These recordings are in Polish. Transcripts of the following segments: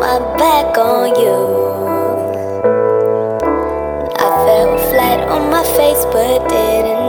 my back on you. I fell flat on my face but didn't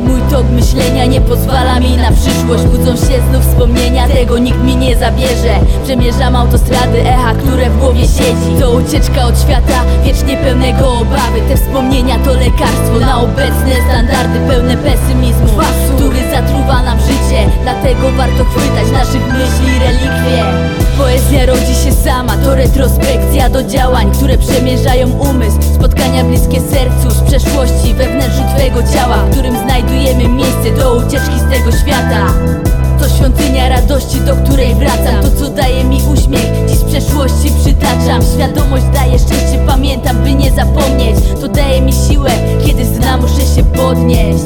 mój tok myślenia nie pozwala mi na przyszłość. Budzą się znów wspomnienia, tego nikt mi nie zabierze. Przemierzam autostrady, echa, które w głowie siedzi. To ucieczka od świata, wiecznie pełnego obawy. Te wspomnienia to lekarstwo na obecne standardy Pełne pesymizmu, który zatruwa nam życie Dlatego warto chwytać naszych myśli relikwie. Poezja rodzi się sama, to retrospekcja do działań, które przemierzają umysł. Spotkania bliskie sercu z przeszłości, we wnętrzu twojego ciała W którym znajdujemy miejsce do ucieczki z tego świata. To świątynia radości, do której wracam. To co daje mi uśmiech, dziś z przeszłości przytaczam. Świadomość daje szczęście, pamiętam by nie zapomnieć. To daje mi siłę, kiedy z dna muszę się podnieść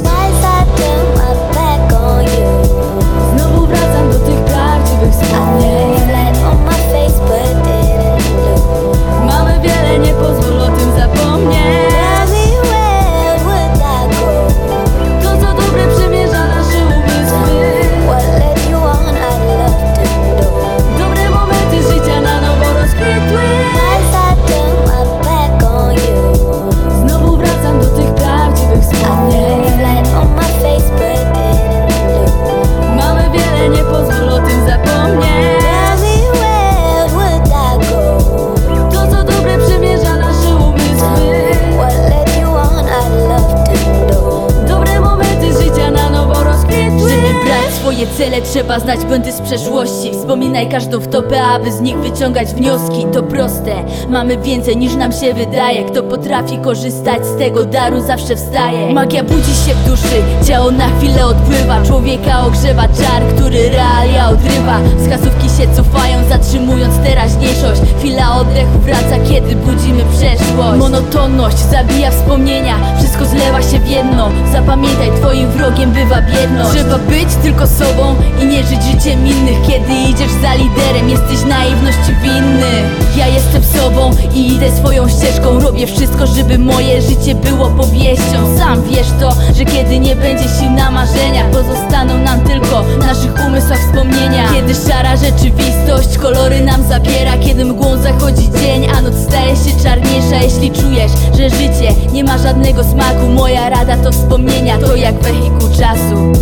cele trzeba znać błędy z przeszłości. Wspominaj każdą wtopę, aby z nich wyciągać wnioski. To proste, mamy więcej niż nam się wydaje. Kto potrafi korzystać z tego daru zawsze wstaje. Magia budzi się w duszy, ciało na chwilę odpływa. Człowieka ogrzewa czar, który realia odrywa. Wskazówki się cofają, zatrzymując teraźniejszość. Chwila oddechu wraca, kiedy budzimy przeszłość. Monotonność zabija wspomnienia, wszystko zlewa się w jedno. Zapamiętaj, twoim wrogiem bywa biedność. Trzeba być tylko sobą i nie żyć życiem innych. Kiedy idziesz za liderem, jesteś naiwności winny. Ja jestem sobą i idę swoją ścieżką. Robię wszystko, żeby moje życie było powieścią. Sam wiesz to, że kiedy nie będzie sił na marzeniach Pozostaną nam tylko w naszych umysłach wspomnienia. Kiedy szara rzeczywistość kolory nam zabiera Kiedy mgłą zachodzi dzień, a noc staje się czarniejsza. Jeśli czujesz, że życie nie ma żadnego smaku Moja rada to wspomnienia, to jak wehikuł czasu